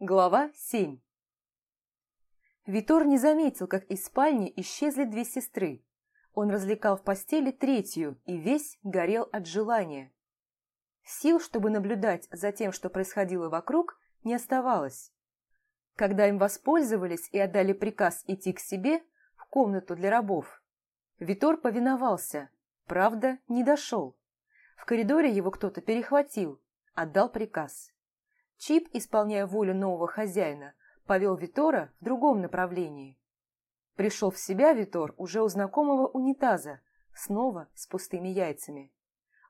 Глава 7 Витор не заметил, как из спальни исчезли две сестры. Он развлекал в постели третью и весь горел от желания. Сил, чтобы наблюдать за тем, что происходило вокруг, не оставалось. Когда им воспользовались и отдали приказ идти к себе в комнату для рабов, Витор повиновался, правда, не дошел. В коридоре его кто-то перехватил, отдал приказ. Чип, исполняя волю нового хозяина, повел Витора в другом направлении. Пришел в себя Витор уже у знакомого унитаза, снова с пустыми яйцами.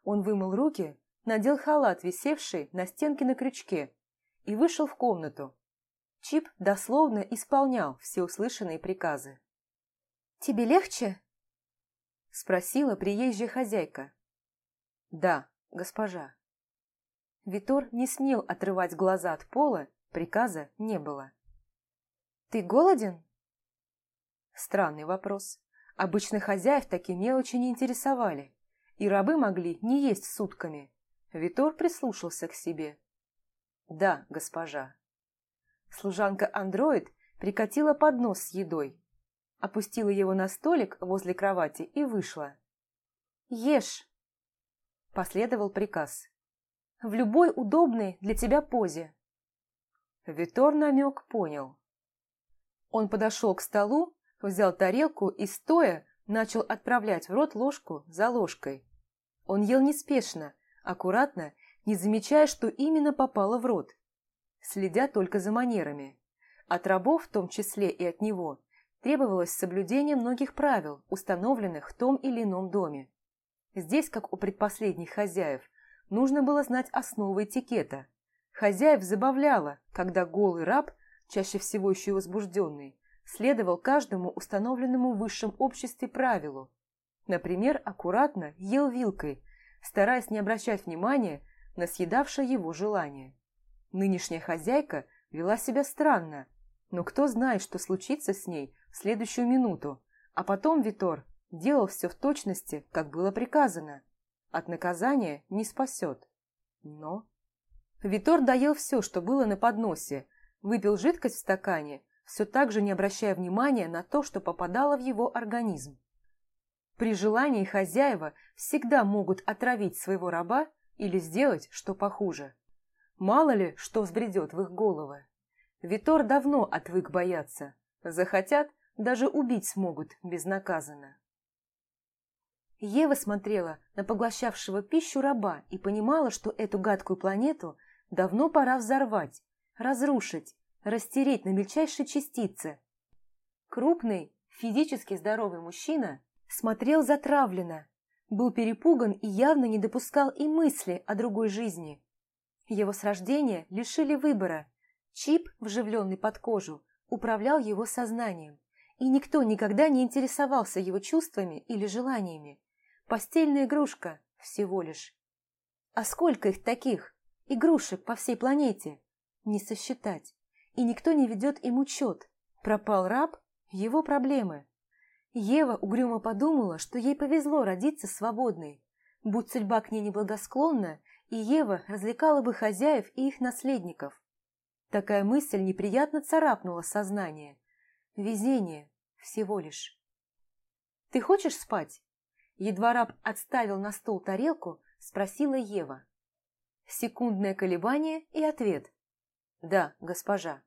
Он вымыл руки, надел халат, висевший на стенке на крючке, и вышел в комнату. Чип дословно исполнял все услышанные приказы. «Тебе легче?» – спросила приезжая хозяйка. «Да, госпожа». Витор не смел отрывать глаза от пола, приказа не было. «Ты голоден?» Странный вопрос. Обычно хозяев такие мелочи не интересовали, и рабы могли не есть сутками. Витор прислушался к себе. «Да, госпожа». Служанка-андроид прикатила поднос с едой, опустила его на столик возле кровати и вышла. «Ешь!» Последовал приказ в любой удобной для тебя позе. Витор намек понял. Он подошел к столу, взял тарелку и, стоя, начал отправлять в рот ложку за ложкой. Он ел неспешно, аккуратно, не замечая, что именно попало в рот, следя только за манерами. От рабов, в том числе и от него, требовалось соблюдение многих правил, установленных в том или ином доме. Здесь, как у предпоследних хозяев, Нужно было знать основы этикета. Хозяев забавляло, когда голый раб, чаще всего еще и возбужденный, следовал каждому установленному в высшем обществе правилу. Например, аккуратно ел вилкой, стараясь не обращать внимания на съедавшее его желание. Нынешняя хозяйка вела себя странно, но кто знает, что случится с ней в следующую минуту, а потом Витор делал все в точности, как было приказано. От наказания не спасет. Но... Витор доел все, что было на подносе, выпил жидкость в стакане, все так же не обращая внимания на то, что попадало в его организм. При желании хозяева всегда могут отравить своего раба или сделать что похуже. Мало ли, что взбредет в их головы. Витор давно отвык бояться. Захотят, даже убить смогут безнаказанно. Ева смотрела на поглощавшего пищу раба и понимала, что эту гадкую планету давно пора взорвать, разрушить, растереть на мельчайшие частицы. Крупный, физически здоровый мужчина смотрел затравленно, был перепуган и явно не допускал и мысли о другой жизни. Его с рождения лишили выбора. Чип, вживленный под кожу, управлял его сознанием, и никто никогда не интересовался его чувствами или желаниями. Постельная игрушка всего лишь. А сколько их таких, игрушек по всей планете? Не сосчитать. И никто не ведет им учет. Пропал раб – его проблемы. Ева угрюмо подумала, что ей повезло родиться свободной. Будь судьба к ней неблагосклонна, и Ева развлекала бы хозяев и их наследников. Такая мысль неприятно царапнула сознание. Везение всего лишь. «Ты хочешь спать?» Едва раб отставил на стол тарелку, спросила Ева. Секундное колебание и ответ. «Да, госпожа».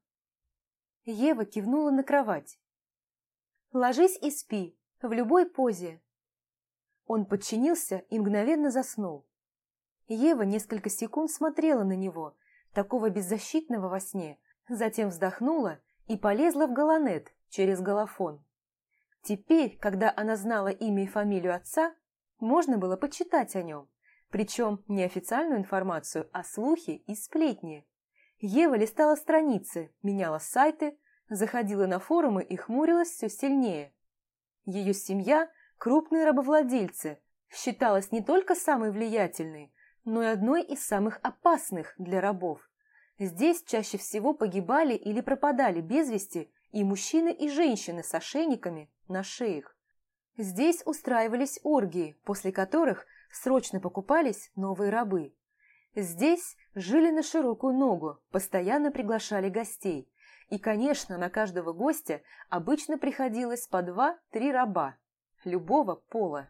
Ева кивнула на кровать. «Ложись и спи, в любой позе». Он подчинился и мгновенно заснул. Ева несколько секунд смотрела на него, такого беззащитного во сне, затем вздохнула и полезла в галанет через голофон. Теперь, когда она знала имя и фамилию отца, можно было почитать о нем, причем не официальную информацию, а слухи и сплетни. Ева листала страницы, меняла сайты, заходила на форумы и хмурилась все сильнее. Ее семья, крупные рабовладельцы, считалась не только самой влиятельной, но и одной из самых опасных для рабов. Здесь чаще всего погибали или пропадали без вести и мужчины, и женщины с ошейниками на шеях. Здесь устраивались оргии, после которых срочно покупались новые рабы. Здесь жили на широкую ногу, постоянно приглашали гостей. И, конечно, на каждого гостя обычно приходилось по два-три раба, любого пола.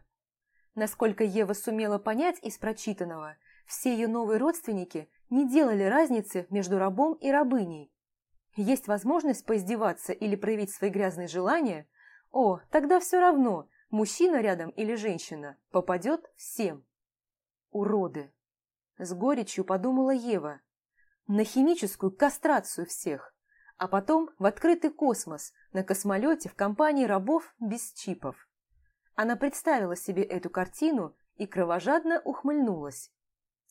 Насколько Ева сумела понять из прочитанного, все ее новые родственники не делали разницы между рабом и рабыней. Есть возможность поиздеваться или проявить свои грязные желания? О, тогда все равно, мужчина рядом или женщина, попадет всем. Уроды! С горечью подумала Ева. На химическую кастрацию всех, а потом в открытый космос на космолете в компании рабов без чипов. Она представила себе эту картину и кровожадно ухмыльнулась.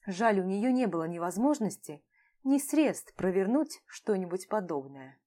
Жаль, у нее не было ни возможности, ни средств провернуть что-нибудь подобное.